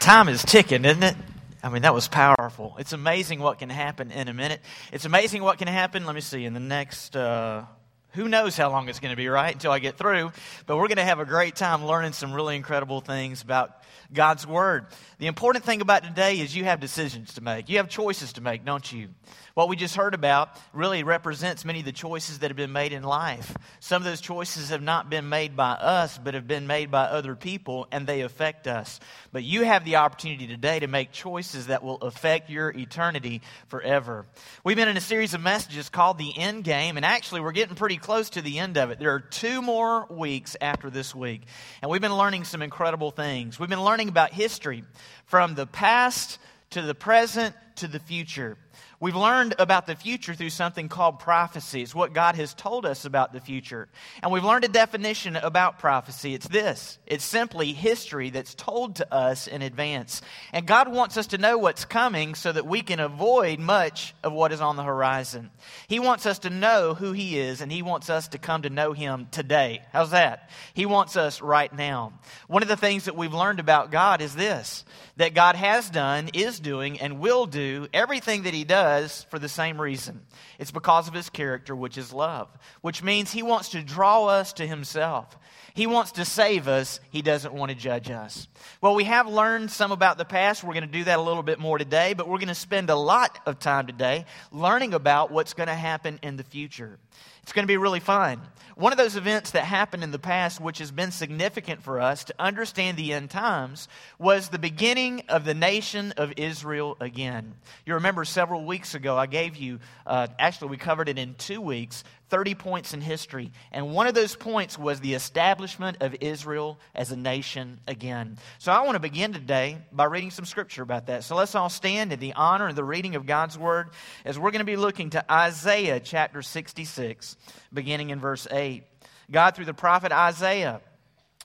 Time is ticking, isn't it? I mean, that was powerful. It's amazing what can happen in a minute. It's amazing what can happen, let me see, in the next, uh, who knows how long it's going to be, right? Until I get through. But we're going to have a great time learning some really incredible things about God's Word. The important thing about today is you have decisions to make. You have choices to make, don't you? What we just heard about really represents many of the choices that have been made in life. Some of those choices have not been made by us, but have been made by other people, and they affect us. But you have the opportunity today to make choices that will affect your eternity forever. We've been in a series of messages called The End Game, and actually, we're getting pretty close to the end of it. There are two more weeks after this week, and we've been learning some incredible things. We've been learning about history from the past to the present to the future. We've learned about the future through something called prophecy. It's what God has told us about the future. And we've learned a definition about prophecy. It's this it's simply history that's told to us in advance. And God wants us to know what's coming so that we can avoid much of what is on the horizon. He wants us to know who He is, and He wants us to come to know Him today. How's that? He wants us right now. One of the things that we've learned about God is this that God has done, is doing, and will do everything that He does does for the same reason. It's because of his character, which is love, which means he wants to draw us to himself. He wants to save us. He doesn't want to judge us. Well, we have learned some about the past. We're going to do that a little bit more today, but we're going to spend a lot of time today learning about what's going to happen in the future. It's going to be really fun. One of those events that happened in the past, which has been significant for us to understand the end times, was the beginning of the nation of Israel again. You remember several weeks ago, I gave you, uh, actually, we covered it in two weeks, 30 points in history. And one of those points was the establishment of Israel as a nation again. So I want to begin today by reading some scripture about that. So let's all stand in the honor of the reading of God's word as we're going to be looking to Isaiah chapter 66, beginning in verse 8. God, through the prophet Isaiah,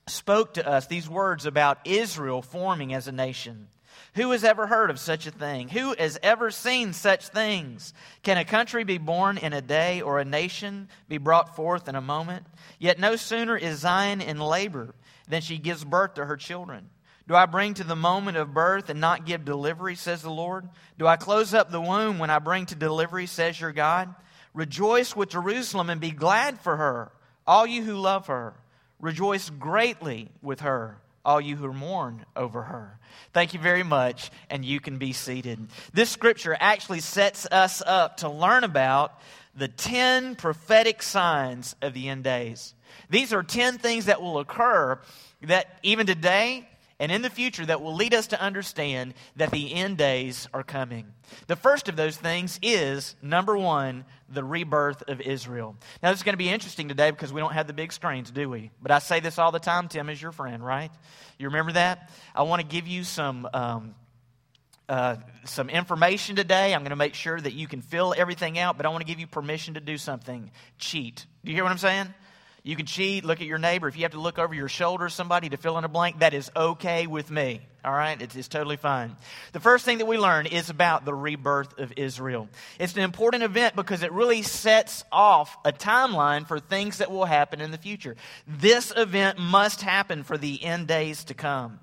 spoke to us these words about Israel forming as a nation. Who has ever heard of such a thing? Who has ever seen such things? Can a country be born in a day or a nation be brought forth in a moment? Yet no sooner is Zion in labor than she gives birth to her children. Do I bring to the moment of birth and not give delivery, says the Lord? Do I close up the womb when I bring to delivery, says your God? Rejoice with Jerusalem and be glad for her, all you who love her. Rejoice greatly with her all you who mourn over her. Thank you very much, and you can be seated. This scripture actually sets us up to learn about the 10 prophetic signs of the end days. These are 10 things that will occur that even today and in the future that will lead us to understand that the end days are coming. The first of those things is number one, the rebirth of Israel. Now, this is going to be interesting today because we don't have the big screens, do we? But I say this all the time Tim is your friend, right? You remember that? I want to give you some. Um, uh, some information today. I'm going to make sure that you can fill everything out, but I want to give you permission to do something. Cheat. Do you hear what I'm saying? You can cheat, look at your neighbor. If you have to look over your shoulder somebody to fill in a blank, that is okay with me. All right? It's, it's, totally fine. The first thing that we learn is about the rebirth of Israel. It's an important event because it really sets off a timeline for things that will happen in the future. This event must happen for the end days to come.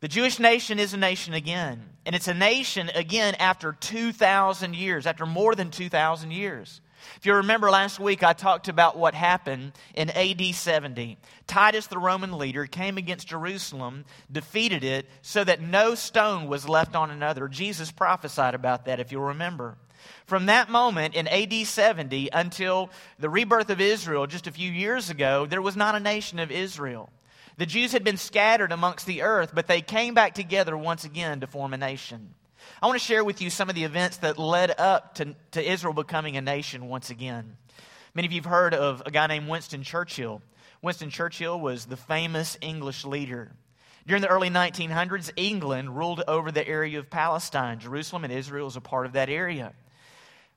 The Jewish nation is a nation again. And it's a nation again after 2,000 years, after more than 2,000 years. If you remember last week, I talked about what happened in AD 70. Titus, the Roman leader, came against Jerusalem, defeated it, so that no stone was left on another. Jesus prophesied about that, if you'll remember. From that moment in AD 70 until the rebirth of Israel just a few years ago, there was not a nation of Israel. The Jews had been scattered amongst the earth, but they came back together once again to form a nation. I want to share with you some of the events that led up to, to Israel becoming a nation once again. Many of you have heard of a guy named Winston Churchill. Winston Churchill was the famous English leader. During the early 1900s, England ruled over the area of Palestine. Jerusalem and Israel is a part of that area.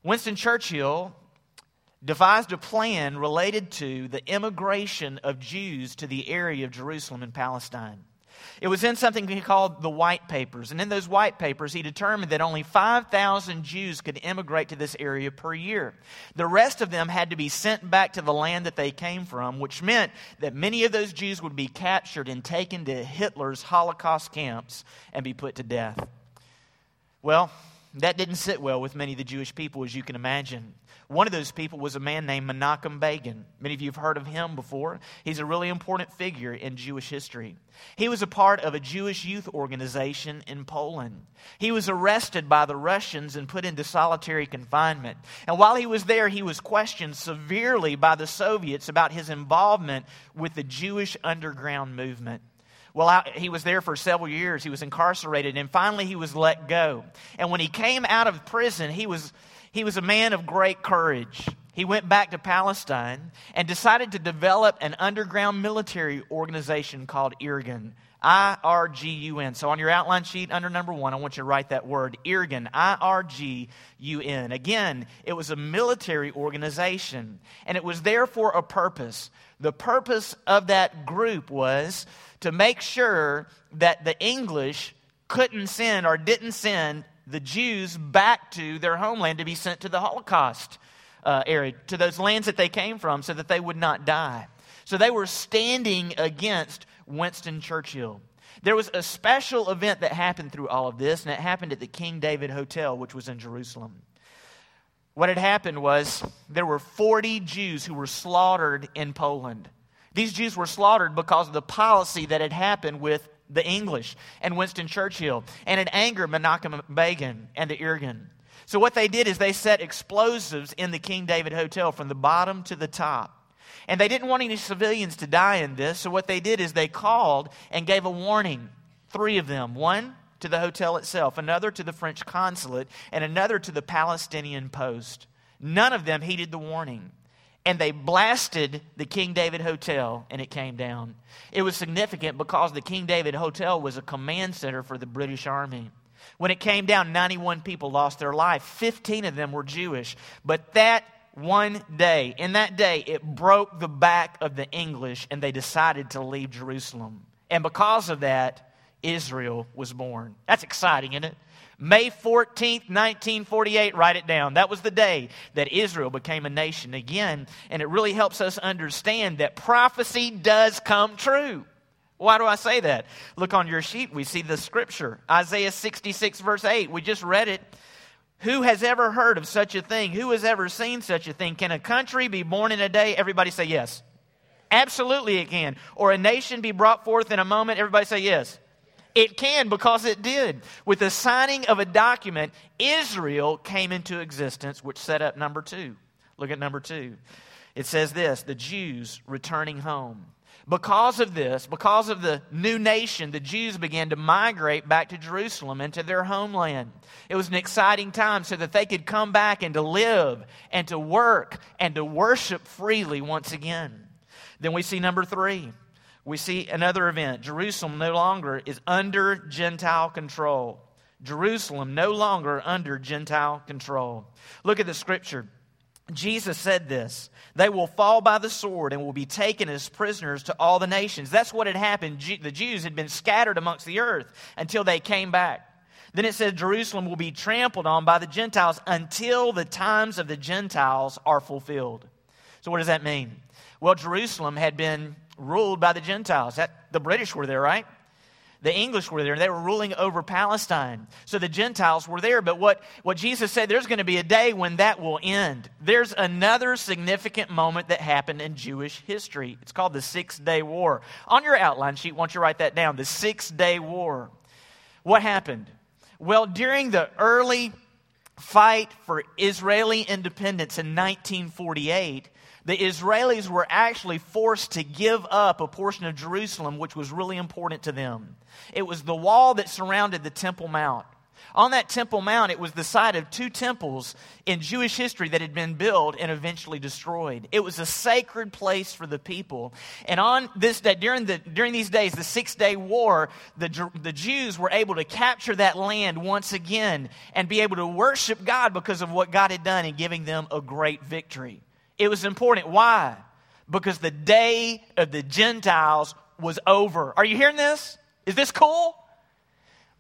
Winston Churchill devised a plan related to the immigration of Jews to the area of Jerusalem and Palestine. It was in something he called the White Papers. And in those White Papers, he determined that only 5,000 Jews could immigrate to this area per year. The rest of them had to be sent back to the land that they came from, which meant that many of those Jews would be captured and taken to Hitler's Holocaust camps and be put to death. Well, that didn't sit well with many of the Jewish people, as you can imagine. One of those people was a man named Menachem Begin. Many of you have heard of him before. He's a really important figure in Jewish history. He was a part of a Jewish youth organization in Poland. He was arrested by the Russians and put into solitary confinement. And while he was there, he was questioned severely by the Soviets about his involvement with the Jewish underground movement. Well, he was there for several years. He was incarcerated, and finally he was let go. And when he came out of prison, he was he was a man of great courage. He went back to Palestine and decided to develop an underground military organization called Irgun. I R G U N. So on your outline sheet under number one, I want you to write that word Irgun. I R G U N. Again, it was a military organization and it was there for a purpose. The purpose of that group was to make sure that the English couldn't send or didn't send the Jews back to their homeland to be sent to the Holocaust uh, area, to those lands that they came from, so that they would not die. So they were standing against Winston Churchill. There was a special event that happened through all of this, and it happened at the King David Hotel, which was in Jerusalem. What had happened was there were 40 Jews who were slaughtered in Poland. These Jews were slaughtered because of the policy that had happened with the English, and Winston Churchill, and it angered Menachem Begin and the Irgun. So what they did is they set explosives in the King David Hotel from the bottom to the top. And they didn't want any civilians to die in this, so what they did is they called and gave a warning. Three of them. One to the hotel itself, another to the French consulate, and another to the Palestinian post. None of them heeded the warning and they blasted the King David Hotel and it came down. It was significant because the King David Hotel was a command center for the British Army. When it came down, 91 people lost their life. 15 of them were Jewish. But that one day, in that day, it broke the back of the English and they decided to leave Jerusalem. And because of that, Israel was born. That's exciting, isn't it? May 14th, 1948, write it down. That was the day that Israel became a nation again. And it really helps us understand that prophecy does come true. Why do I say that? Look on your sheet. We see the scripture Isaiah 66, verse 8. We just read it. Who has ever heard of such a thing? Who has ever seen such a thing? Can a country be born in a day? Everybody say yes. Absolutely, it can. Or a nation be brought forth in a moment? Everybody say yes. It can because it did. With the signing of a document, Israel came into existence, which set up number two. Look at number two. It says this the Jews returning home. Because of this, because of the new nation, the Jews began to migrate back to Jerusalem and to their homeland. It was an exciting time so that they could come back and to live and to work and to worship freely once again. Then we see number three we see another event. Jerusalem no longer is under Gentile control. Jerusalem no longer under Gentile control. Look at the scripture. Jesus said this They will fall by the sword and will be taken as prisoners to all the nations. That's what had happened. The Jews had been scattered amongst the earth until they came back. Then it said Jerusalem will be trampled on by the Gentiles until the times of the Gentiles are fulfilled. So, what does that mean? Well, Jerusalem had been ruled by the Gentiles. That, the British were there, right? The English were there. And they were ruling over Palestine. So the Gentiles were there. But what, what Jesus said, there's going to be a day when that will end. There's another significant moment that happened in Jewish history. It's called the Six Day War. On your outline sheet, why don't you write that down? The Six Day War. What happened? Well, during the early fight for Israeli independence in 1948, the Israelis were actually forced to give up a portion of Jerusalem, which was really important to them. It was the wall that surrounded the Temple Mount. On that Temple Mount, it was the site of two temples in Jewish history that had been built and eventually destroyed. It was a sacred place for the people. And on this day, during, the, during these days, the Six Day War, the, the Jews were able to capture that land once again and be able to worship God because of what God had done in giving them a great victory. It was important. Why? Because the day of the Gentiles was over. Are you hearing this? Is this cool?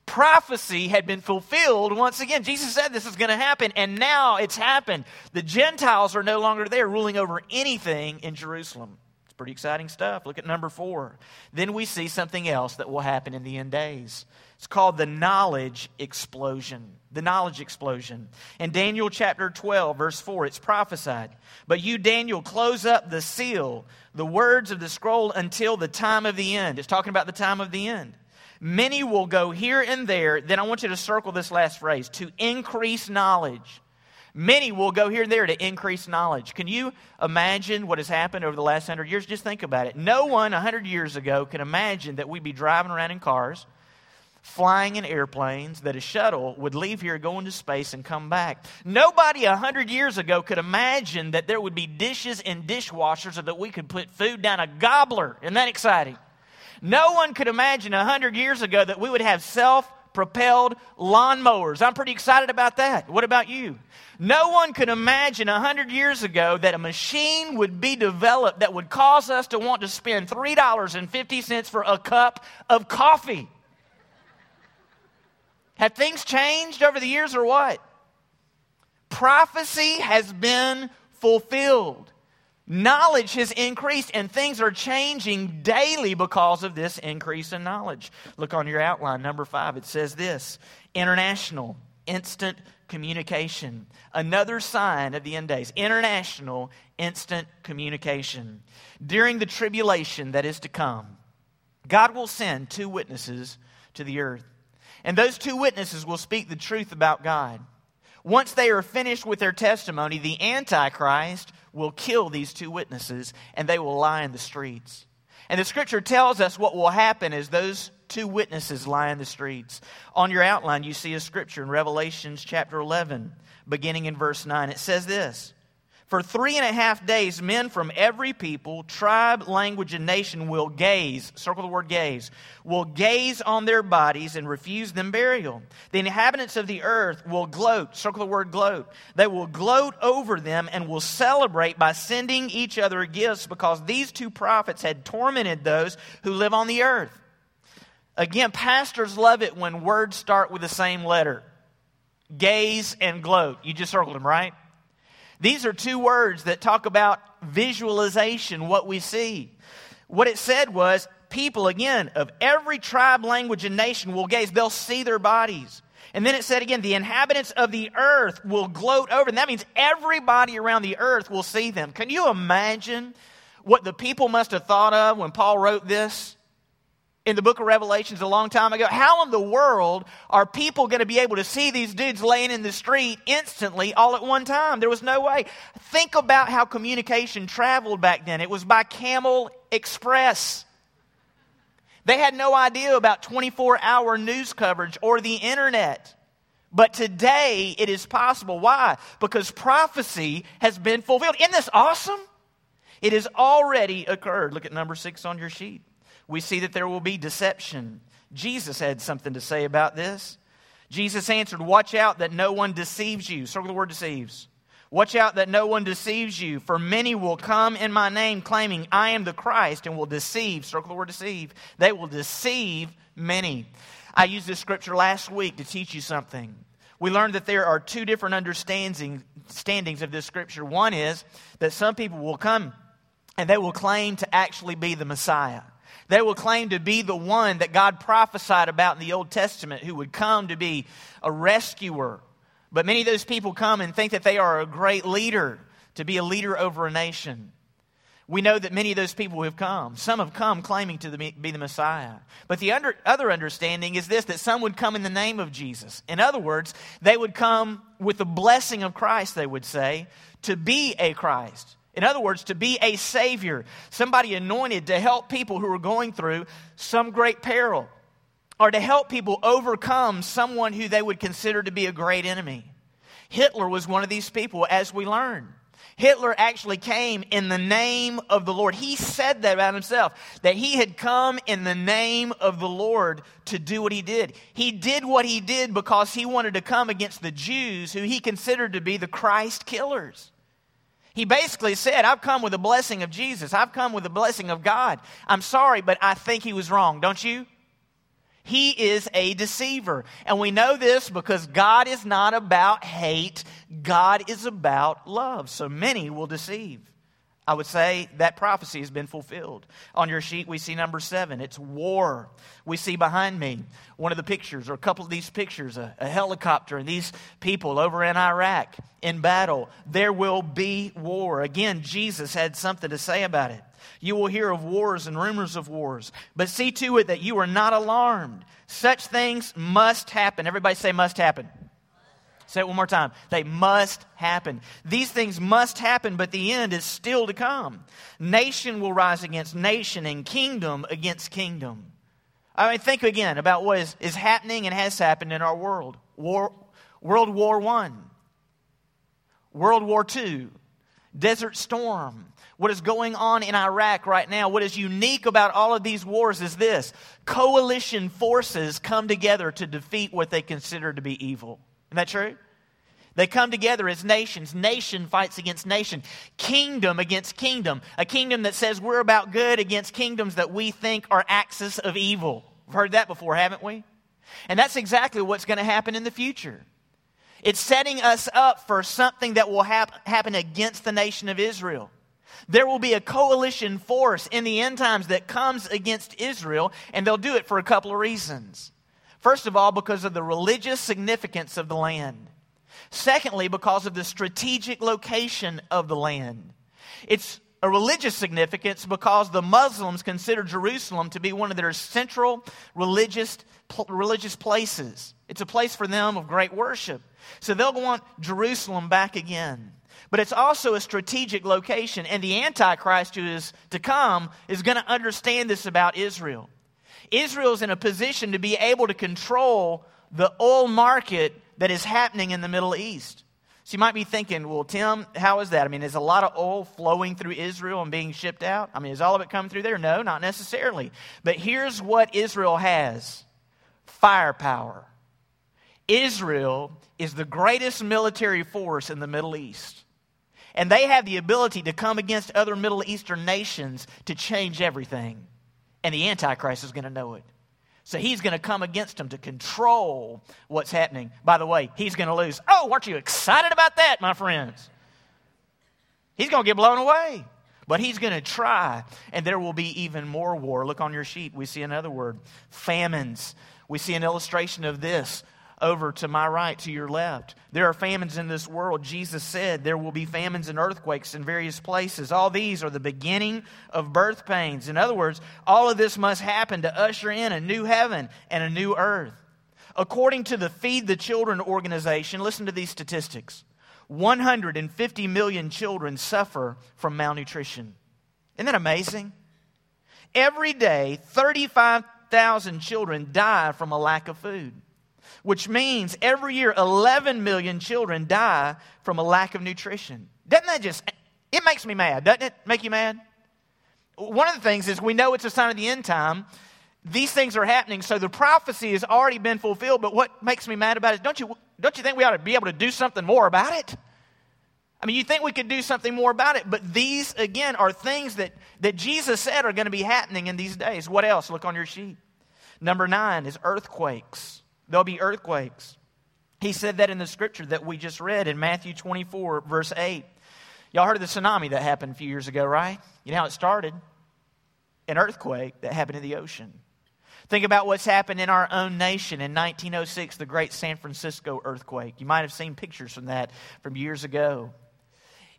prophecy had been fulfilled once again. Jesus said this is going to happen, and now it's happened. The Gentiles are no longer there ruling over anything in Jerusalem. Pretty exciting stuff. Look at number four. Then we see something else that will happen in the end days. It's called the knowledge explosion. The knowledge explosion. In Daniel chapter 12, verse 4, it's prophesied. But you, Daniel, close up the seal, the words of the scroll until the time of the end. It's talking about the time of the end. Many will go here and there. Then I want you to circle this last phrase to increase knowledge. Many will go here and there to increase knowledge. Can you imagine what has happened over the last hundred years? Just think about it. No one a hundred years ago could imagine that we'd be driving around in cars, flying in airplanes, that a shuttle would leave here, go into space, and come back. Nobody a hundred years ago could imagine that there would be dishes and dishwashers or that we could put food down a gobbler. Isn't that exciting? No one could imagine a 100 years ago that we would have self propelled lawnmowers. I'm pretty excited about that. What about you? No one could imagine 100 years ago that a machine would be developed that would cause us to want to spend $3.50 for a cup of coffee. Have things changed over the years or what? Prophecy has been fulfilled. Knowledge has increased and things are changing daily because of this increase in knowledge. Look on your outline, number five. It says this international, instant communication. Another sign of the end days international, instant communication. During the tribulation that is to come, God will send two witnesses to the earth. And those two witnesses will speak the truth about God. Once they are finished with their testimony, the Antichrist will kill these two witnesses and they will lie in the streets. And the scripture tells us what will happen as those two witnesses lie in the streets. On your outline, you see a scripture in Revelations chapter 11, beginning in verse 9. It says this for three and a half days, men from every people, tribe, language, and nation will gaze, circle the word gaze, will gaze on their bodies and refuse them burial. The inhabitants of the earth will gloat, circle the word gloat. They will gloat over them and will celebrate by sending each other gifts because these two prophets had tormented those who live on the earth. Again, pastors love it when words start with the same letter gaze and gloat. You just circled them, right? These are two words that talk about visualization, what we see. What it said was people, again, of every tribe, language, and nation will gaze. They'll see their bodies. And then it said again, the inhabitants of the earth will gloat over. And that means everybody around the earth will see them. Can you imagine what the people must have thought of when Paul wrote this? In the book of Revelations a long time ago. How in the world are people going to be able to see these dudes laying in the street instantly all at one time? There was no way. Think about how communication traveled back then. It was by camel express. They had no idea about 24 hour news coverage or the internet. But today it is possible. Why? Because prophecy has been fulfilled. Isn't this awesome? It has already occurred. Look at number six on your sheet we see that there will be deception. Jesus had something to say about this. Jesus answered, Watch out that no one deceives you. Circle the word deceives. Watch out that no one deceives you, for many will come in my name claiming I am the Christ and will deceive. Circle the word deceive. They will deceive many. I used this scripture last week to teach you something. We learned that there are two different understandings of this scripture. One is that some people will come and they will claim to actually be the Messiah. They will claim to be the one that God prophesied about in the Old Testament who would come to be a rescuer. But many of those people come and think that they are a great leader, to be a leader over a nation. We know that many of those people have come. Some have come claiming to be the Messiah. But the under, other understanding is this that some would come in the name of Jesus. In other words, they would come with the blessing of Christ, they would say, to be a Christ. In other words, to be a Savior, somebody anointed to help people who are going through some great peril, or to help people overcome someone who they would consider to be a great enemy. Hitler was one of these people, as we learn. Hitler actually came in the name of the Lord. He said that about himself, that he had come in the name of the Lord to do what he did. He did what he did because he wanted to come against the Jews who he considered to be the Christ killers. He basically said, I've come with the blessing of Jesus. I've come with the blessing of God. I'm sorry, but I think he was wrong, don't you? He is a deceiver. And we know this because God is not about hate, God is about love. So many will deceive. I would say that prophecy has been fulfilled. On your sheet, we see number seven. It's war. We see behind me one of the pictures, or a couple of these pictures, a, a, helicopter, and these people over in Iraq in battle. There will be war. Again, Jesus had something to say about it. You will hear of wars and rumors of wars, but see to it that you are not alarmed. Such things must happen. Everybody say, must happen. Say it one more time. They must happen. These things must happen, but the end is still to come. Nation will rise against nation and kingdom against kingdom. I mean, think again about what is, is happening and has happened in our world. War, World War I, World War II, Desert Storm, what is going on in Iraq right now, what is unique about all of these wars is this coalition forces come together to defeat what they consider to be evil. Isn't that true? They come together as nations. Nation fights against nation. Kingdom against kingdom. A kingdom that says we're about good against kingdoms that we think are axis of evil. We've heard that before, haven't we? And that's exactly what's going to happen in the future. It's setting us up for something that will hap- happen against the nation of Israel. There will be a coalition force in the end times that comes against Israel, and they'll do it for a couple of reasons. First of all, because of the religious significance of the land. Secondly, because of the strategic location of the land. It's a religious significance because the Muslims consider Jerusalem to be one of their central religious, religious places. It's a place for them of great worship. So they'll want Jerusalem back again. But it's also a strategic location, and the Antichrist who is to come is going to understand this about Israel. Israel's in a position to be able to control the oil market that is happening in the Middle East. So you might be thinking, well, Tim, how is that? I mean, is a lot of oil flowing through Israel and being shipped out? I mean, is all of it coming through there? No, not necessarily. But here's what Israel has firepower. Israel is the greatest military force in the Middle East. And they have the ability to come against other Middle Eastern nations to change everything. And the Antichrist is going to know it. So he's going to come against him to control what's happening. By the way, he's going to lose. Oh, aren't you excited about that, my friends? He's going to get blown away. But he's going to try, and there will be even more war. Look on your sheet. We see another word famines. We see an illustration of this over to my right, to your left. There are famines in this world. Jesus said there will be famines and earthquakes in various places. All these are the beginning of birth pains. In other words, all of this must happen to usher in a new heaven and a new earth. According to the Feed the Children organization, listen to these statistics 150 million children suffer from malnutrition. Isn't that amazing? Every day, 35,000 children die from a lack of food which means every year 11 million children die from a lack of nutrition. Doesn't that just, it makes me mad, doesn't it make you mad? One of the things is we know it's a sign of the end time. These things are happening, so the prophecy has already been fulfilled. But what makes me mad about it, don't you, don't you think we ought to be able to do something more about it? I mean, you think we could do something more about it, but these, again, are things that, that Jesus said are going to be happening in these days. What else? Look on your sheet. Number nine is earthquakes. There'll be earthquakes. He said that in the scripture that we just read in Matthew 24, verse 8. Y'all heard of the tsunami that happened a few years ago, right? You know how it started? An earthquake that happened in the ocean. Think about what's happened in our own nation in 1906, the great San Francisco earthquake. You might have seen pictures from that from years ago.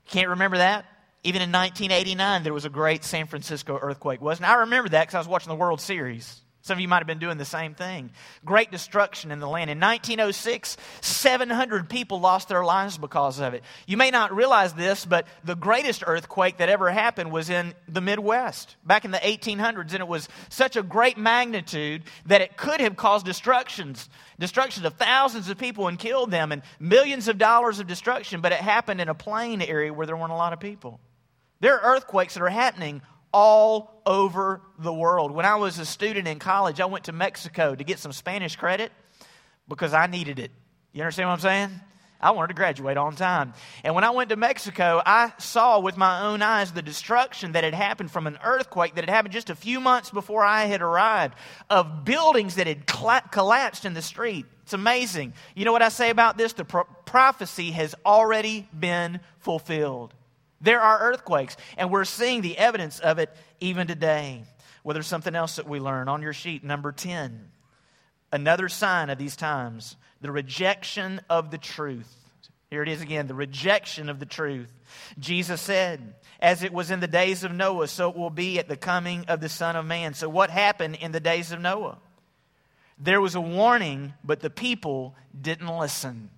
Can't remember that? Even in 1989, there was a great San Francisco earthquake, wasn't? I remember that because I was watching the World Series. Some of you might have been doing the same thing. Great destruction in the land. In 1906, 700 people lost their lives because of it. You may not realize this, but the greatest earthquake that ever happened was in the Midwest back in the 1800s, and it was such a great magnitude that it could have caused destructions, destruction of thousands of people and killed them, and millions of dollars of destruction, but it happened in a plain area where there weren't a lot of people. There are earthquakes that are happening all over the world. When I was a student in college, I went to Mexico to get some Spanish credit because I needed it. You understand what I'm saying? I wanted to graduate on time. And when I went to Mexico, I saw with my own eyes the destruction that had happened from an earthquake that had happened just a few months before I had arrived, of buildings that had collapsed in the street. It's amazing. You know what I say about this? The pro- prophecy has already been fulfilled. There are earthquakes, and we're seeing the evidence of it even today. Well, there's something else that we learn on your sheet, number 10. Another sign of these times the rejection of the truth. Here it is again the rejection of the truth. Jesus said, As it was in the days of Noah, so it will be at the coming of the Son of Man. So, what happened in the days of Noah? There was a warning, but the people didn't listen.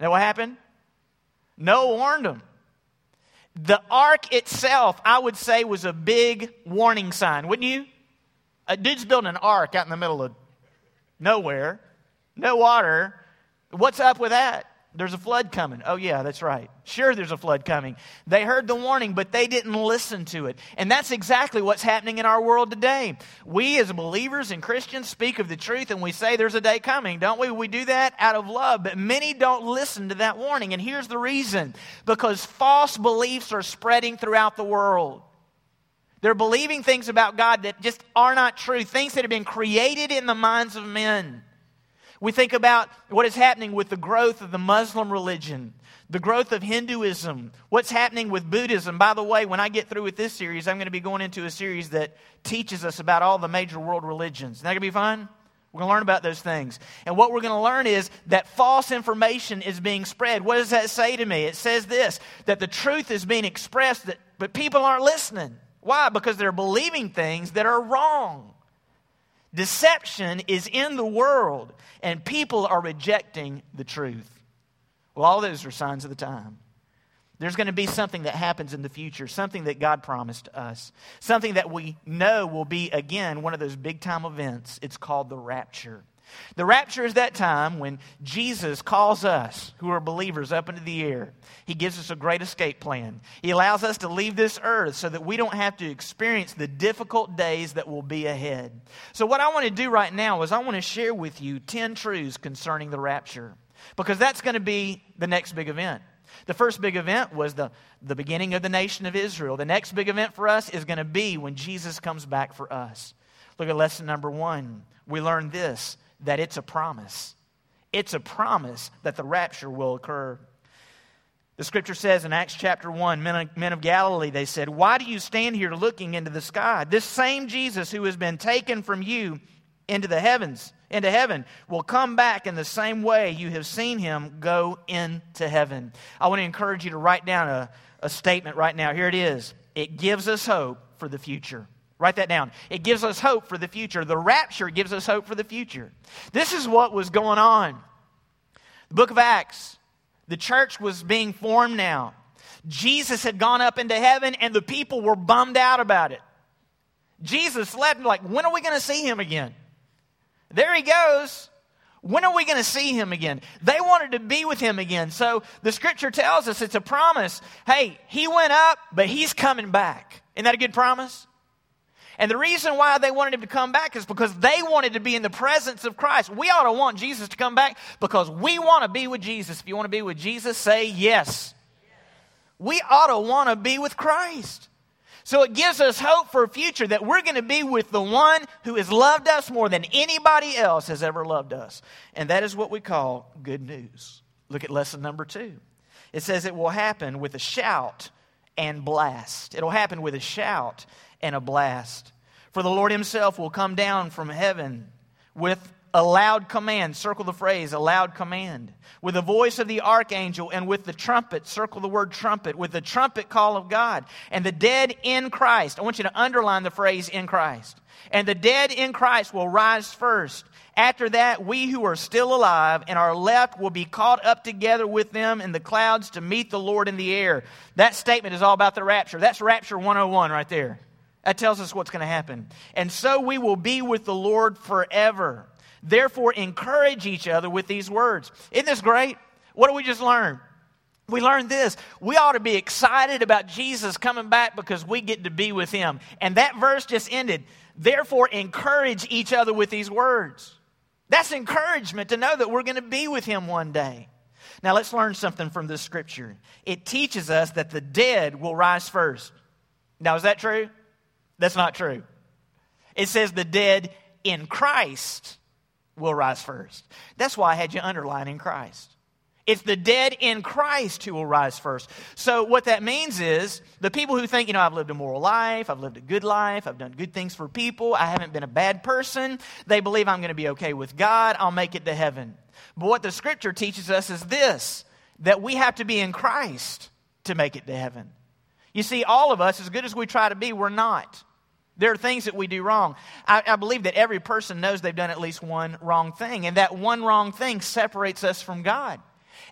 Now, what happened? Noah warned them. The ark itself, I would say, was a big warning sign, wouldn't you? A dude's building an ark out in the middle of nowhere, no water. What's up with that? There's a flood coming. Oh, yeah, that's right. Sure, there's a flood coming. They heard the warning, but they didn't listen to it. And that's exactly what's happening in our world today. We, as believers and Christians, speak of the truth and we say there's a day coming, don't we? We do that out of love, but many don't listen to that warning. And here's the reason because false beliefs are spreading throughout the world. They're believing things about God that just are not true, things that have been created in the minds of men. We think about what is happening with the growth of the Muslim religion, the growth of Hinduism, what's happening with Buddhism. By the way, when I get through with this series, I'm going to be going into a series that teaches us about all the major world religions. Isn't that going to be fun? We're going to learn about those things. And what we're going to learn is that false information is being spread. What does that say to me? It says this that the truth is being expressed, that, but people aren't listening. Why? Because they're believing things that are wrong. Deception is in the world, and people are rejecting the truth. Well, all those are signs of the time. There's going to be something that happens in the future, something that God promised us, something that we know will be, again, one of those big time events. It's called the rapture. The rapture is that time when Jesus calls us, who are believers, up into the air. He gives us a great escape plan. He allows us to leave this earth so that we don't have to experience the difficult days that will be ahead. So, what I want to do right now is I want to share with you 10 truths concerning the rapture, because that's going to be the next big event. The first big event was the, the beginning of the nation of Israel. The next big event for us is going to be when Jesus comes back for us. Look at lesson number one. We learn this that it's a promise. It's a promise that the rapture will occur. The scripture says in Acts chapter 1, men of, men of, Galilee, they said, Why do you stand here looking into the sky? This same Jesus who has been taken from you into the heavens, into heaven, will come back in the same way you have seen him go into heaven. I want to encourage you to write down a, a statement right now. Here it is. It gives us hope for the future. Write that down. It gives us hope for the future. The rapture gives us hope for the future. This is what was going on. The book of Acts, the church was being formed now. Jesus had gone up into heaven, and the people were bummed out about it. Jesus left, like, when are we going to see him again? There he goes. When are we going to see him again? They wanted to be with him again. So the scripture tells us it's a promise. Hey, he went up, but he's coming back. Isn't that a good promise? And the reason why they wanted him to come back is because they wanted to be in the presence of Christ. We ought to want Jesus to come back because we want to be with Jesus. If you want to be with Jesus, say yes. We ought to want to be with Christ. So it gives us hope for a future that we're going to be with the one who has loved us more than anybody else has ever loved us. And that is what we call good news. Look at lesson number two. It says it will happen with a shout and blast. It'll happen with a shout and a blast. For the Lord himself will come down from heaven with a loud command. Circle the phrase, a loud command. With the voice of the archangel and with the trumpet. Circle the word trumpet. With the trumpet call of God. And the dead in Christ. I want you to underline the phrase in Christ. And the dead in Christ will rise first. After that, we who are still alive and are left will be caught up together with them in the clouds to meet the Lord in the air. That statement is all about the rapture. That's Rapture 101 right there. That tells us what's going to happen. And so we will be with the Lord forever. Therefore, encourage each other with these words. Isn't this great? What do we just learn? We learned this. We ought to be excited about Jesus coming back because we get to be with him. And that verse just ended. Therefore, encourage each other with these words. That's encouragement to know that we're going to be with him one day. Now let's learn something from this scripture. It teaches us that the dead will rise first. Now, is that true? That's not true. It says the dead in Christ will rise first. That's why I had you underline in Christ. It's the dead in Christ who will rise first. So, what that means is the people who think, you know, I've lived a moral life, I've lived a good life, I've done good things for people, I haven't been a bad person, they believe I'm going to be okay with God, I'll make it to heaven. But what the scripture teaches us is this that we have to be in Christ to make it to heaven. You see, all of us, as good as we try to be, we're not. There are things that we do wrong. I, I, believe that every person knows they've done at least one wrong thing, and that one wrong thing separates us from God.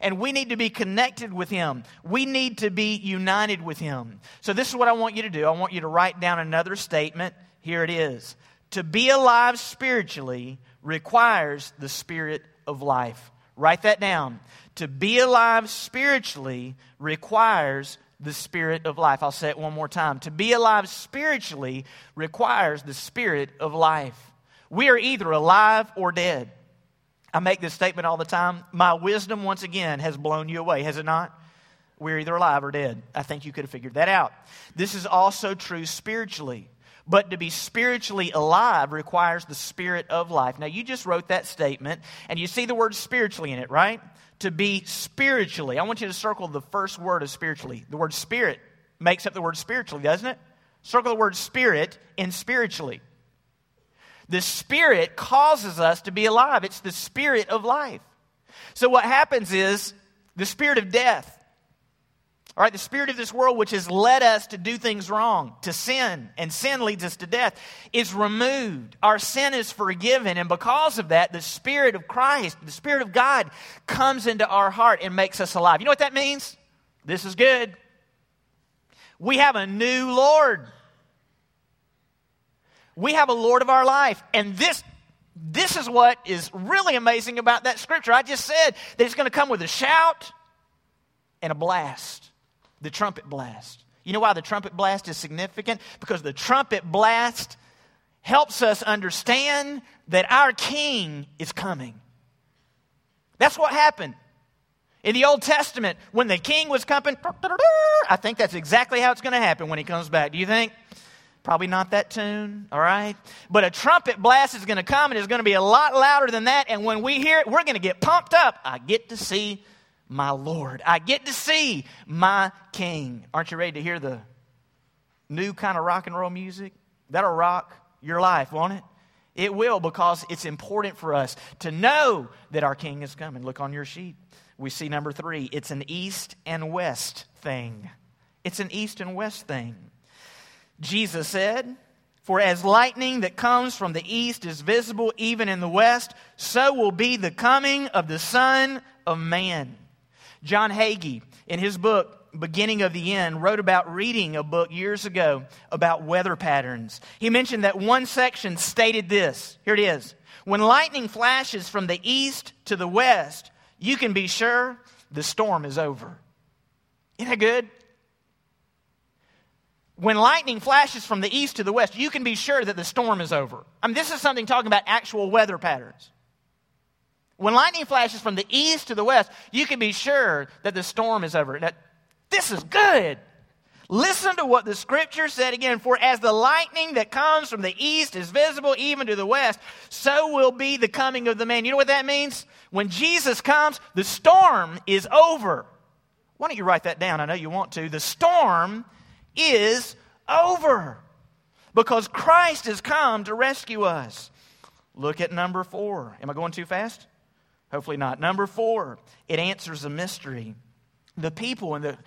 And we need to be connected with Him. We need to be united with Him. So, this is what I want you to do. I want you to write down another statement. Here it is To be alive spiritually requires the spirit of life. Write that down. To be alive spiritually requires the spirit of life. I'll say it one more time. To be alive spiritually requires the spirit of life. We are either alive or dead. I make this statement all the time. My wisdom, once again, has blown you away, has it not? We're either alive or dead. I think you could have figured that out. This is also true spiritually. But to be spiritually alive requires the spirit of life. Now, you just wrote that statement, and you see the word spiritually in it, right? To be spiritually. I want you to circle the first word of spiritually. The word spirit makes up the word spiritually, doesn't it? Circle the word spirit in spiritually. The Spirit causes us to be alive. It's the Spirit of life. So, what happens is the Spirit of death, all right, the Spirit of this world, which has led us to do things wrong, to sin, and sin leads us to death, is removed. Our sin is forgiven. And because of that, the Spirit of Christ, the Spirit of God, comes into our heart and makes us alive. You know what that means? This is good. We have a new Lord. We have a Lord of our life. And this, this is what is really amazing about that scripture. I just said that it's going to come with a shout and a blast, the trumpet blast. You know why the trumpet blast is significant? Because the trumpet blast helps us understand that our king is coming. That's what happened. In the Old Testament, when the king was coming, I think that's exactly how it's going to happen when he comes back. Do you think? Probably not that tune, all right? But a trumpet blast is going to come and it's going to be a lot louder than that. And when we hear it, we're going to get pumped up. I get to see my Lord. I get to see my King. Aren't you ready to hear the new kind of rock and roll music? That'll rock your life, won't it? It will because it's important for us to know that our King is coming. Look on your sheet. We see number three it's an east and west thing. It's an east and west thing. Jesus said, For as lightning that comes from the east is visible even in the west, so will be the coming of the Son of Man. John Hagee, in his book, Beginning of the End, wrote about reading a book years ago about weather patterns. He mentioned that one section stated this here it is. When lightning flashes from the east to the west, you can be sure the storm is over. Isn't that good? when lightning flashes from the east to the west, you can be sure that the storm is over. I mean, this is something talking about actual weather patterns. When lightning flashes from the east to the west, you can be sure that the storm is over. Now, this is good. Listen to what the scripture said again. For as the lightning that comes from the east is visible even to the west, so will be the coming of the man. You know what that means? When Jesus comes, the storm is over. Why don't you write that down? I know you want to. The storm is over because Christ has come to rescue us. Look at number four. Am I going too fast? Hopefully not. Number four, it answers a mystery. The people in the,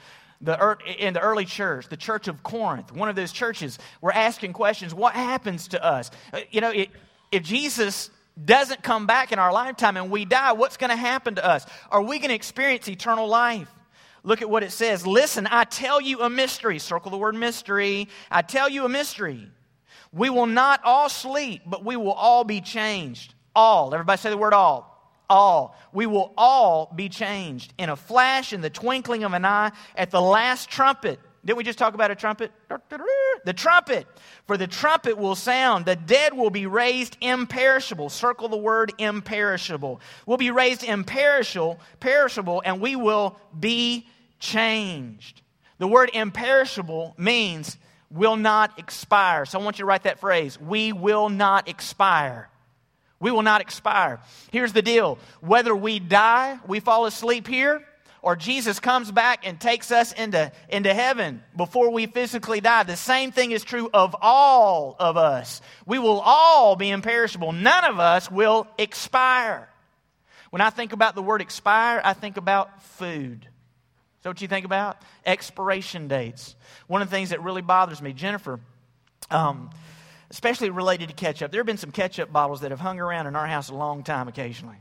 the, in the early church, the church of Corinth, one of those churches, were asking questions what happens to us? Uh, you know, it, if Jesus doesn't come back in our lifetime and we die, what's going to happen to us? Are we going to experience eternal life? Look at what it says. Listen, I tell you a mystery. Circle the word mystery. I tell you a mystery. We will not all sleep, but we will all be changed. All. Everybody say the word all. All. We will all be changed in a flash, in the twinkling of an eye, at the last trumpet. Didn't we just talk about a trumpet? The trumpet. For the trumpet will sound, the dead will be raised imperishable. Circle the word imperishable. We'll be raised imperishable, perishable, and we will be changed. The word imperishable means will not expire. So I want you to write that phrase. We will not expire. We will not expire. Here's the deal whether we die, we fall asleep here, or Jesus comes back and takes us into, into heaven before we physically die, the same thing is true of all of us. We will all be imperishable. None of us will expire. When I think about the word expire, I think about food. Is that what you think about? Expiration dates. One of the things that really bothers me, Jennifer, um, especially related to ketchup. There have been some ketchup bottles that have hung around in our house a long time occasionally.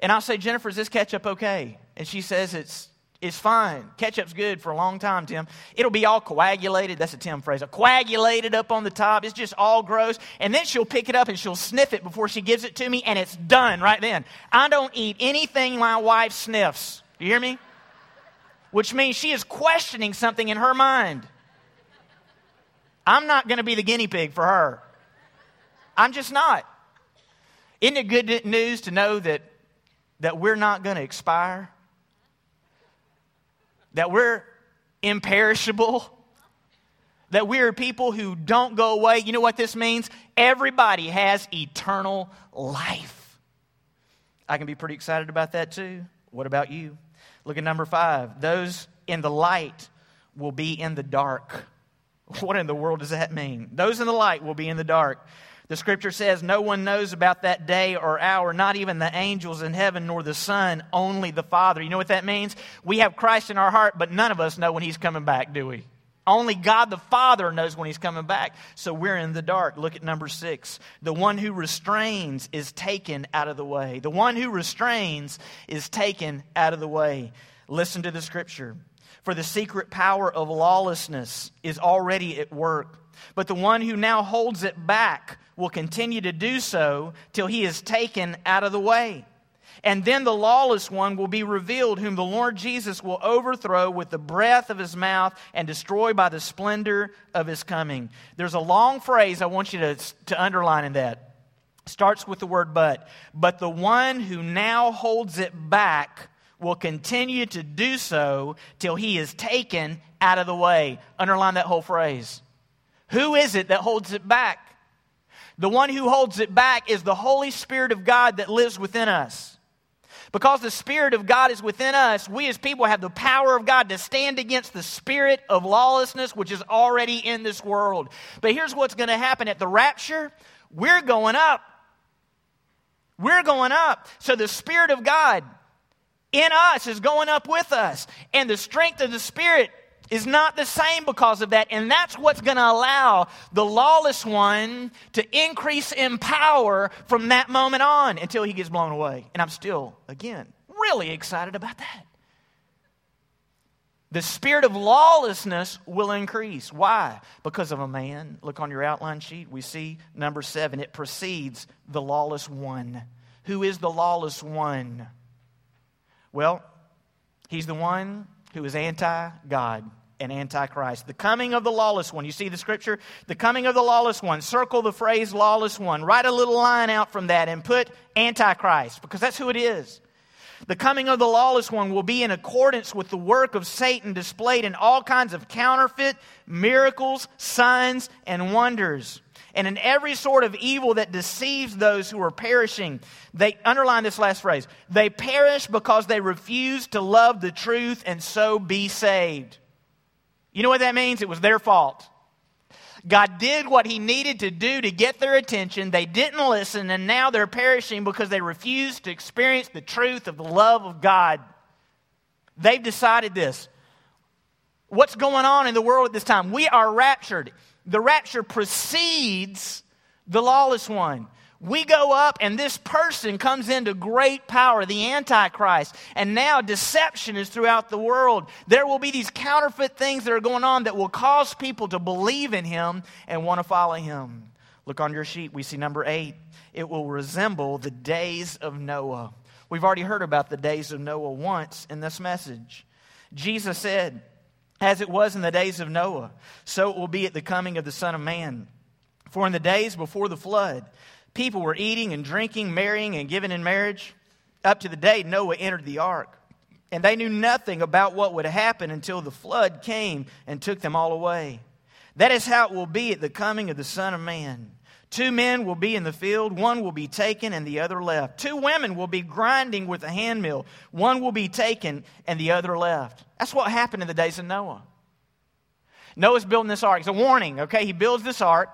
And I'll say, Jennifer, is this ketchup okay? And she says it's it's fine. Ketchup's good for a long time, Tim. It'll be all coagulated. That's a Tim phrase. Coagulated up on the top. It's just all gross. And then she'll pick it up and she'll sniff it before she gives it to me, and it's done right then. I don't eat anything my wife sniffs. Do you hear me? Which means she is questioning something in her mind. I'm not going to be the guinea pig for her. I'm just not. Isn't it good news to know that, that we're not going to expire? That we're imperishable? That we are people who don't go away? You know what this means? Everybody has eternal life. I can be pretty excited about that too. What about you? Look at number five. Those in the light will be in the dark. What in the world does that mean? Those in the light will be in the dark. The scripture says, No one knows about that day or hour, not even the angels in heaven nor the Son, only the Father. You know what that means? We have Christ in our heart, but none of us know when He's coming back, do we? Only God the Father knows when He's coming back. So we're in the dark. Look at number six. The one who restrains is taken out of the way. The one who restrains is taken out of the way. Listen to the scripture. For the secret power of lawlessness is already at work. But the one who now holds it back will continue to do so till he is taken out of the way. And then the lawless one will be revealed, whom the Lord Jesus will overthrow with the breath of his mouth and destroy by the splendor of his coming. There's a long phrase I want you to, to underline in that. Starts with the word but. But the one who now holds it back will continue to do so till he is taken out of the way. Underline that whole phrase. Who is it that holds it back? The one who holds it back is the Holy Spirit of God that lives within us. Because the Spirit of God is within us, we as people have the power of God to stand against the spirit of lawlessness which is already in this world. But here's what's going to happen at the rapture we're going up. We're going up. So the Spirit of God in us is going up with us. And the strength of the Spirit is not the same because of that. And that's what's going to allow the lawless one to increase in power from that moment on until he gets blown away. And I'm still, again, really excited about that. The spirit of lawlessness will increase. Why? Because of a man. Look on your outline sheet. We see number seven. It precedes the lawless one. Who is the lawless one? Well, he's the one who is anti God and anti Christ. The coming of the lawless one. You see the scripture? The coming of the lawless one. Circle the phrase lawless one. Write a little line out from that and put antichrist because that's who it is. The coming of the lawless one will be in accordance with the work of Satan displayed in all kinds of counterfeit miracles, signs, and wonders and in every sort of evil that deceives those who are perishing. They underline this last phrase. They perish because they refuse to love the truth and so be saved. You know what that means? It was their fault. God did what he needed to do to get their attention. They didn't listen, and now they're perishing because they refused to experience the truth of the love of God. They've decided this. What's going on in the world at this time? We are raptured the rapture precedes the lawless one. We go up, and this person comes into great power, the Antichrist. And now deception is throughout the world. There will be these counterfeit things that are going on that will cause people to believe in him and want to follow him. Look on your sheet, we see number eight. It will resemble the days of Noah. We've already heard about the days of Noah once in this message. Jesus said, As it was in the days of Noah, so it will be at the coming of the Son of Man. For in the days before the flood, people were eating and drinking, marrying and giving in marriage, up to the day Noah entered the ark. And they knew nothing about what would happen until the flood came and took them all away. That is how it will be at the coming of the Son of Man. Two men will be in the field, one will be taken and the other left. Two women will be grinding with a handmill, one will be taken and the other left. That's what happened in the days of Noah. Noah's building this ark. It's a warning, okay? He builds this ark,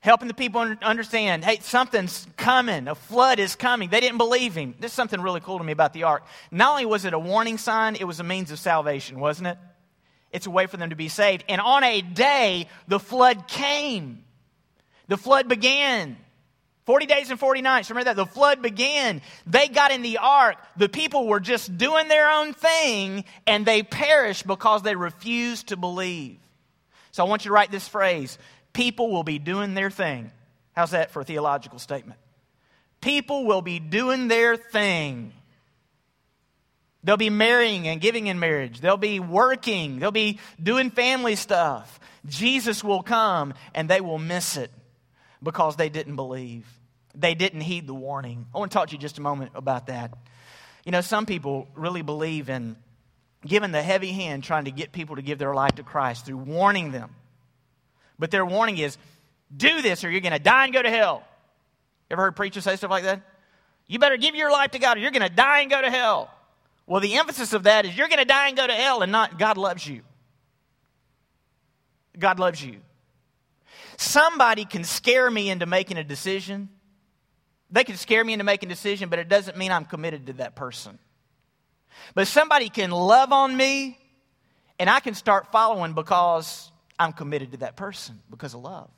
helping the people understand hey, something's coming. A flood is coming. They didn't believe him. There's something really cool to me about the ark. Not only was it a warning sign, it was a means of salvation, wasn't it? It's a way for them to be saved. And on a day, the flood came. The flood began. 40 days and 40 nights. Remember that? The flood began. They got in the ark. The people were just doing their own thing, and they perished because they refused to believe. So I want you to write this phrase People will be doing their thing. How's that for a theological statement? People will be doing their thing. They'll be marrying and giving in marriage. They'll be working. They'll be doing family stuff. Jesus will come and they will miss it because they didn't believe. They didn't heed the warning. I want to talk to you just a moment about that. You know, some people really believe in giving the heavy hand trying to get people to give their life to Christ through warning them. But their warning is do this or you're going to die and go to hell. Ever heard preachers say stuff like that? You better give your life to God or you're going to die and go to hell. Well, the emphasis of that is you're going to die and go to hell and not God loves you. God loves you. Somebody can scare me into making a decision. They can scare me into making a decision, but it doesn't mean I'm committed to that person. But somebody can love on me, and I can start following because I'm committed to that person because of love.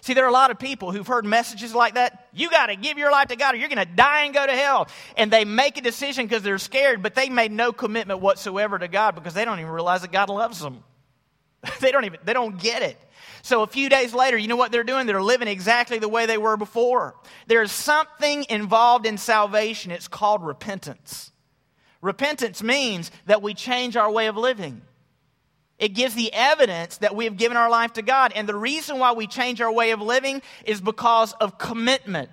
See, there are a lot of people who've heard messages like that. You got to give your life to God or you're going to die and go to hell. And they make a decision because they're scared, but they made no commitment whatsoever to God because they don't even realize that God loves them. they don't even they don't get it. So a few days later, you know what they're doing? They're living exactly the way they were before. There's something involved in salvation. It's called repentance. Repentance means that we change our way of living. It gives the evidence that we have given our life to God. And the reason why we change our way of living is because of commitment.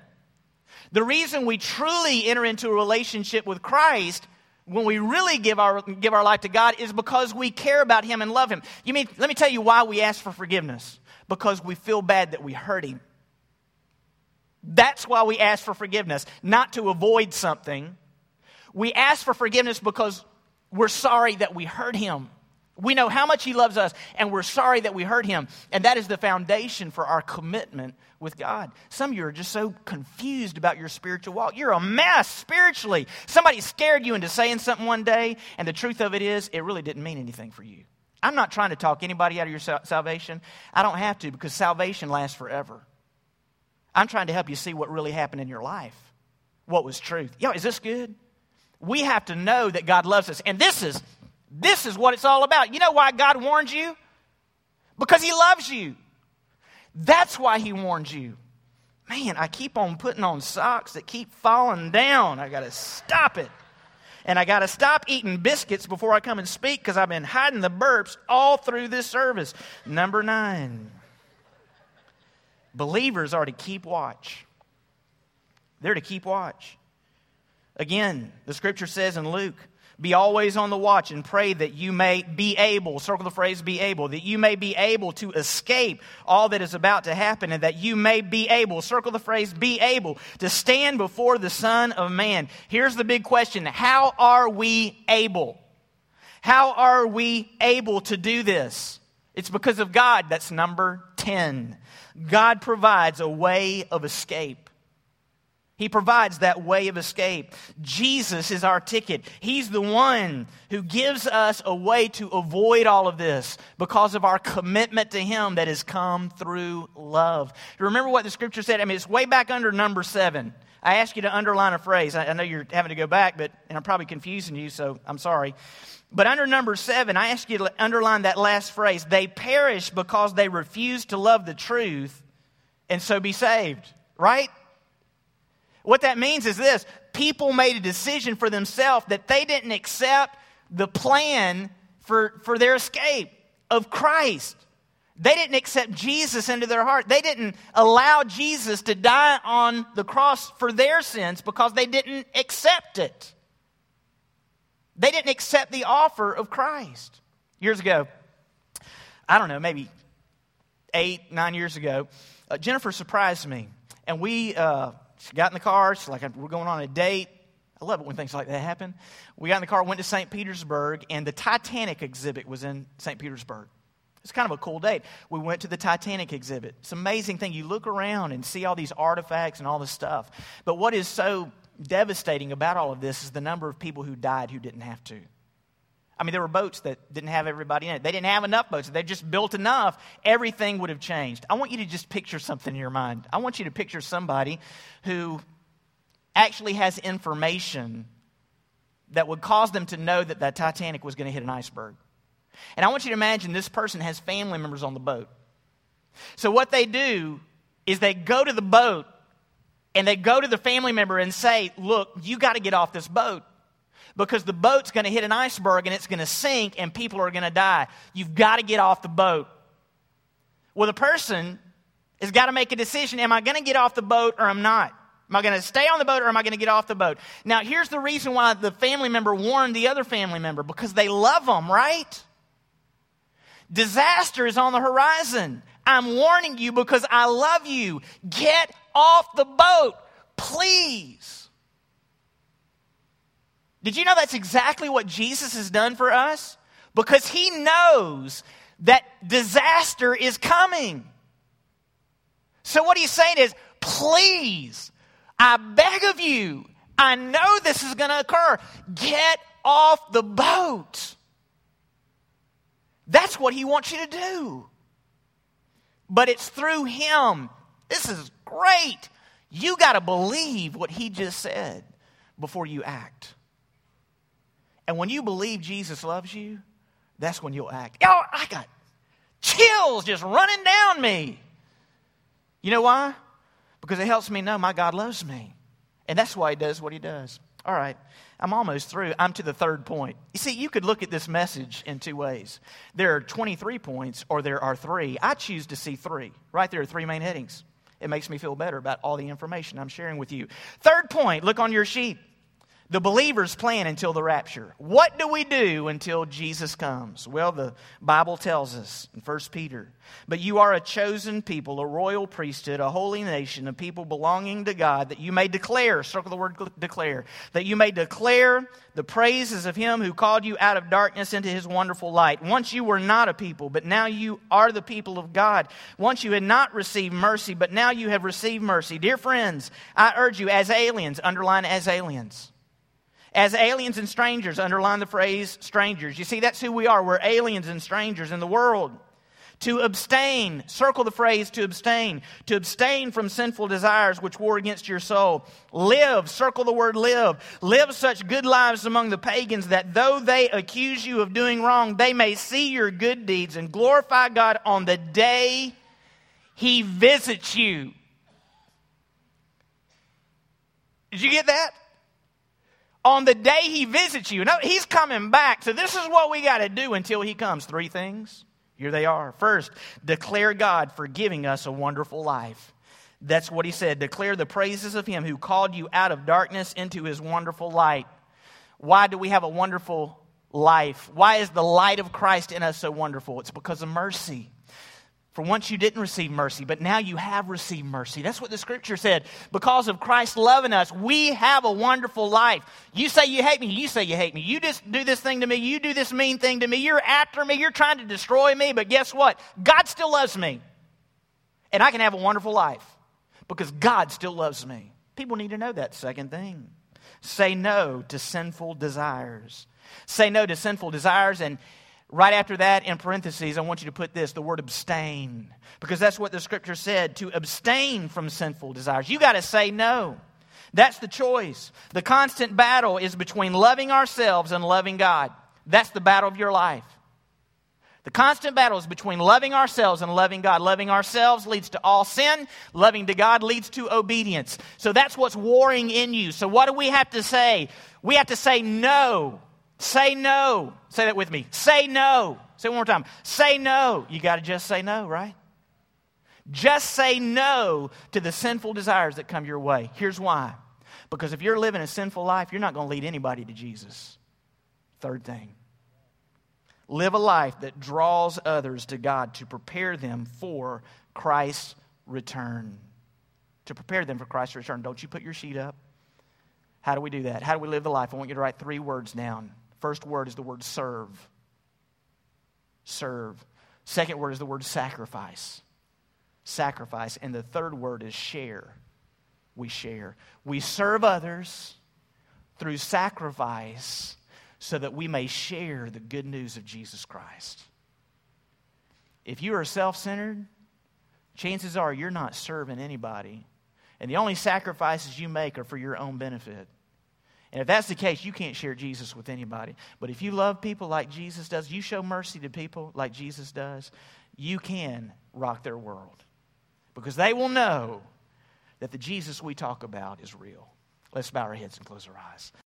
The reason we truly enter into a relationship with Christ when we really give our, give our life to God is because we care about Him and love Him. You mean, let me tell you why we ask for forgiveness. Because we feel bad that we hurt Him. That's why we ask for forgiveness, not to avoid something. We ask for forgiveness because we're sorry that we hurt Him. We know how much He loves us, and we're sorry that we hurt Him. And that is the foundation for our commitment with God. Some of you are just so confused about your spiritual walk. You're a mess spiritually. Somebody scared you into saying something one day, and the truth of it is, it really didn't mean anything for you. I'm not trying to talk anybody out of your salvation. I don't have to because salvation lasts forever. I'm trying to help you see what really happened in your life, what was truth. Yo, is this good? We have to know that God loves us. And this is this is what it's all about. You know why God warned you? Because He loves you. That's why He warned you. Man, I keep on putting on socks that keep falling down. I got to stop it. And I got to stop eating biscuits before I come and speak because I've been hiding the burps all through this service. Number nine believers are to keep watch. They're to keep watch. Again, the scripture says in Luke, be always on the watch and pray that you may be able, circle the phrase be able, that you may be able to escape all that is about to happen and that you may be able, circle the phrase be able, to stand before the Son of Man. Here's the big question How are we able? How are we able to do this? It's because of God. That's number 10. God provides a way of escape. He provides that way of escape. Jesus is our ticket. He's the one who gives us a way to avoid all of this because of our commitment to Him that has come through love. Remember what the scripture said? I mean, it's way back under number seven. I ask you to underline a phrase. I, know you're having to go back, but and I'm probably confusing you, so I'm sorry. But under number seven, I ask you to underline that last phrase. They perish because they refuse to love the truth and so be saved. Right? What that means is this people made a decision for themselves that they didn't accept the plan for, for their escape of Christ. They didn't accept Jesus into their heart. They didn't allow Jesus to die on the cross for their sins because they didn't accept it. They didn't accept the offer of Christ. Years ago, I don't know, maybe eight, nine years ago, uh, Jennifer surprised me. And we uh, got in the car. She's like, we're going on a date. I love it when things like that happen. We got in the car, went to St. Petersburg, and the Titanic exhibit was in St. Petersburg. It's kind of a cool date. We went to the Titanic exhibit. It's an amazing thing. You look around and see all these artifacts and all this stuff. But what is so devastating about all of this is the number of people who died who didn't have to. I mean, there were boats that didn't have everybody in it. They didn't have enough boats. If they just built enough, everything would have changed. I want you to just picture something in your mind. I want you to picture somebody who actually has information that would cause them to know that that Titanic was going to hit an iceberg. And I want you to imagine this person has family members on the boat. So what they do is they go to the boat and they go to the family member and say, Look, you got to get off this boat because the boat's going to hit an iceberg and it's going to sink and people are going to die. You've got to get off the boat. Well, the person has got to make a decision Am I going to get off the boat or I'm not? Am I going to stay on the boat or am I going to get off the boat? Now, here's the reason why the family member warned the other family member because they love them, right? Disaster is on the horizon. I'm warning you because I love you. Get off the boat, please. Did you know that's exactly what Jesus has done for us? Because he knows that disaster is coming. So, what he's saying is, please, I beg of you, I know this is going to occur. Get off the boat. That's what he wants you to do. But it's through him. This is great. You got to believe what he just said before you act. And when you believe Jesus loves you, that's when you'll act. Oh, I got chills just running down me. You know why? Because it helps me know my God loves me. And that's why he does what he does. All right, I'm almost through. I'm to the third point. You see, you could look at this message in two ways. There are 23 points, or there are three. I choose to see three. Right there are three main headings. It makes me feel better about all the information I'm sharing with you. Third point, look on your sheet. The believer's plan until the rapture. What do we do until Jesus comes? Well, the Bible tells us in 1 Peter, but you are a chosen people, a royal priesthood, a holy nation, a people belonging to God, that you may declare, circle the word declare, that you may declare the praises of him who called you out of darkness into his wonderful light. Once you were not a people, but now you are the people of God. Once you had not received mercy, but now you have received mercy. Dear friends, I urge you as aliens, underline as aliens as aliens and strangers, underline the phrase strangers. You see, that's who we are. We're aliens and strangers in the world. To abstain, circle the phrase to abstain. To abstain from sinful desires which war against your soul. Live, circle the word live. Live such good lives among the pagans that though they accuse you of doing wrong, they may see your good deeds and glorify God on the day He visits you. Did you get that? On the day he visits you. No, he's coming back. So this is what we got to do until he comes. Three things. Here they are. First, declare God for giving us a wonderful life. That's what he said. Declare the praises of him who called you out of darkness into his wonderful light. Why do we have a wonderful life? Why is the light of Christ in us so wonderful? It's because of mercy. For once you didn't receive mercy, but now you have received mercy. That's what the scripture said. Because of Christ loving us, we have a wonderful life. You say you hate me, you say you hate me. You just do this thing to me, you do this mean thing to me, you're after me, you're trying to destroy me, but guess what? God still loves me. And I can have a wonderful life because God still loves me. People need to know that second thing. Say no to sinful desires. Say no to sinful desires and Right after that, in parentheses, I want you to put this the word abstain, because that's what the scripture said to abstain from sinful desires. You got to say no. That's the choice. The constant battle is between loving ourselves and loving God. That's the battle of your life. The constant battle is between loving ourselves and loving God. Loving ourselves leads to all sin. Loving to God leads to obedience. So that's what's warring in you. So what do we have to say? We have to say no Say no. Say that with me. Say no. Say it one more time. Say no. You got to just say no, right? Just say no to the sinful desires that come your way. Here's why. Because if you're living a sinful life, you're not going to lead anybody to Jesus. Third thing. Live a life that draws others to God to prepare them for Christ's return. To prepare them for Christ's return. Don't you put your sheet up? How do we do that? How do we live the life? I want you to write three words down. First word is the word serve. Serve. Second word is the word sacrifice. Sacrifice. And the third word is share. We share. We serve others through sacrifice so that we may share the good news of Jesus Christ. If you are self centered, chances are you're not serving anybody. And the only sacrifices you make are for your own benefit. And if that's the case, you can't share Jesus with anybody. But if you love people like Jesus does, you show mercy to people like Jesus does, you can rock their world. Because they will know that the Jesus we talk about is real. Let's bow our heads and close our eyes.